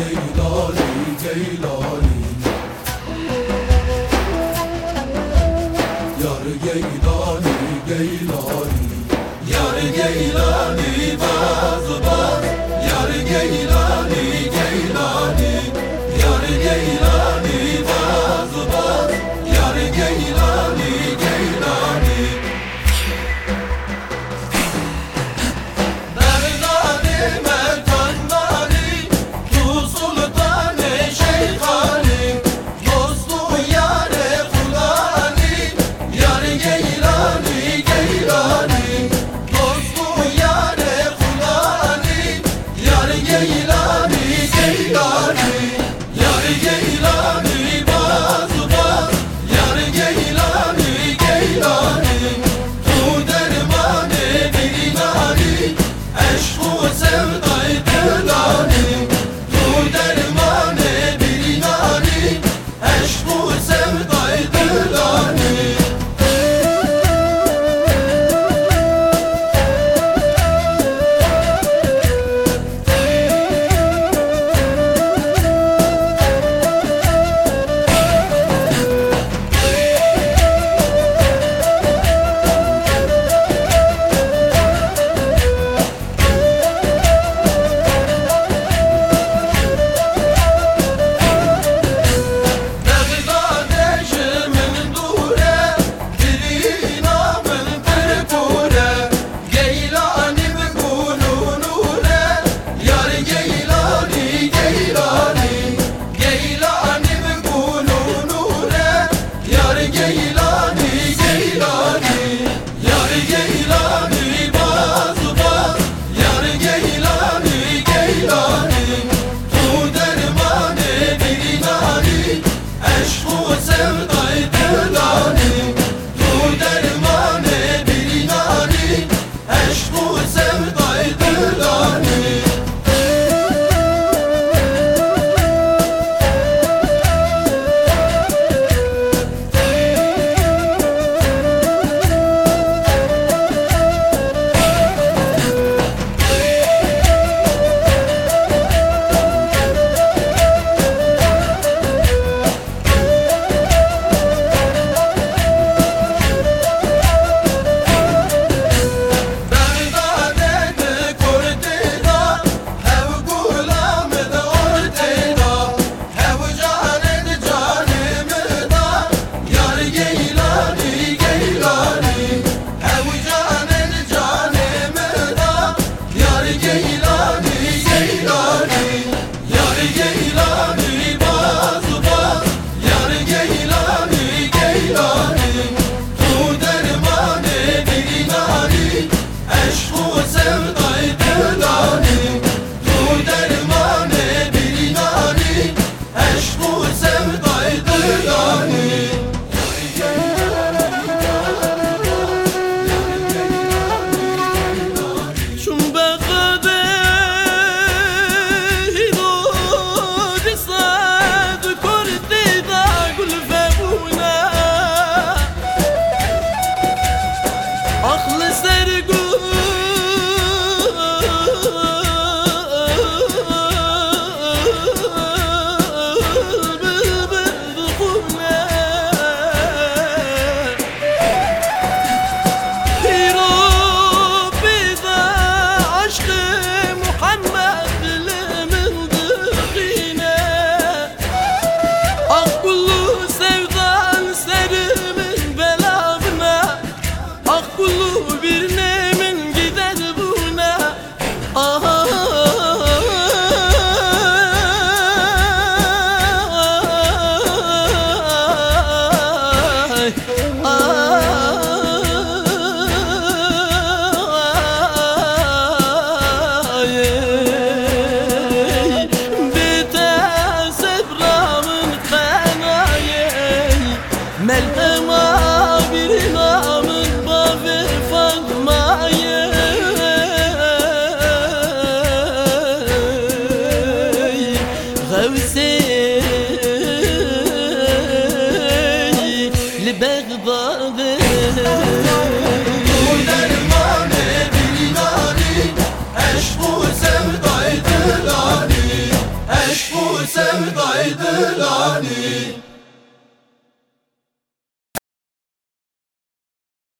Ceylani, Ceylani Yar Geylani, Geylani Yar Geylani baz baz. Yar Geylani Lord Sevdaydı lani